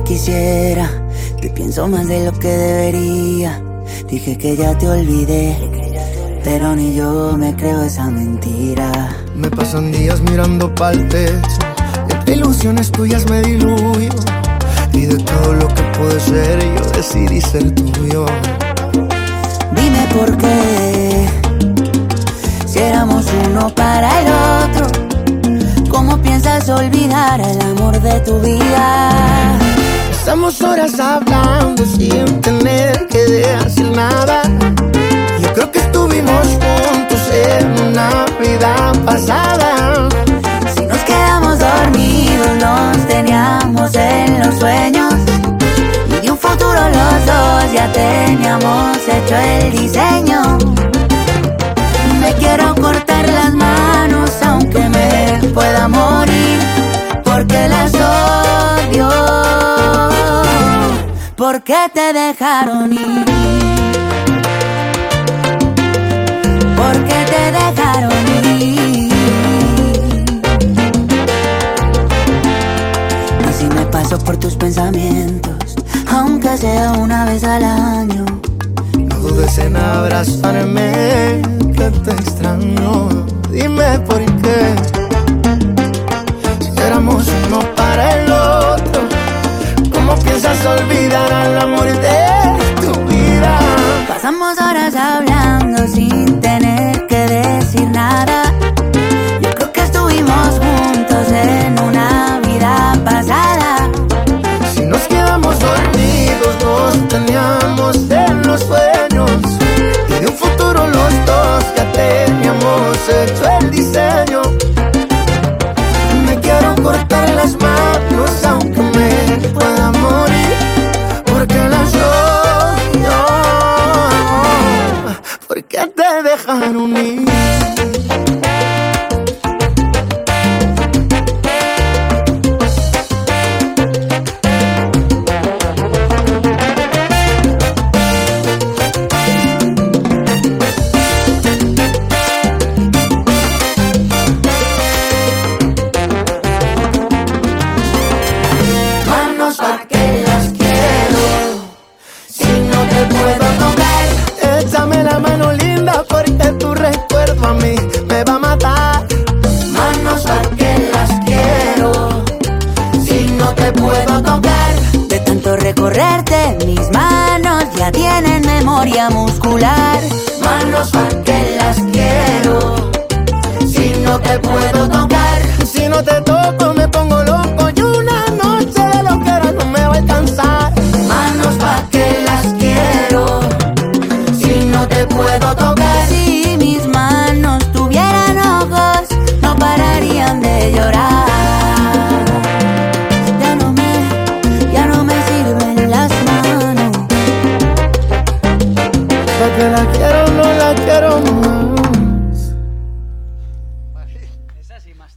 quisiera. Te pienso más de lo que debería. Dije que ya te olvidé, pero ni yo me creo esa mentira. Me pasan días mirando pa'l techo. Entre ilusiones tuyas me diluyo. Y de todo lo que puede ser, yo decidí ser tuyo. Dime por qué, si éramos uno para el otro, ¿cómo piensas olvidar el amor de tu vida? Horas hablando sin tener que decir nada. Yo creo que estuvimos juntos en una vida pasada. Si nos quedamos dormidos, nos teníamos en los sueños. Y de un futuro los dos ya teníamos hecho el diseño. Porque te dejaron ir. Porque te dejaron ir. Así me paso por tus pensamientos, aunque sea una vez al año. No dudes en abrazarme, que te extraño. Dime por qué. Diseño. Me quiero cortar las manos aunque me pueda morir. Porque las odio. Porque te dejaron ir. Manos pa' que las quiero. Si no te puedo tocar, échame la mano linda porque tu recuerdo a mí me va a matar. Manos pa' que las quiero. Si no te puedo tocar, De tanto recorrerte, mis manos ya tienen memoria muscular. manos pa' que las quiero. Si no te puedo Ahora que la quiero, no la quiero más. Esa sí más.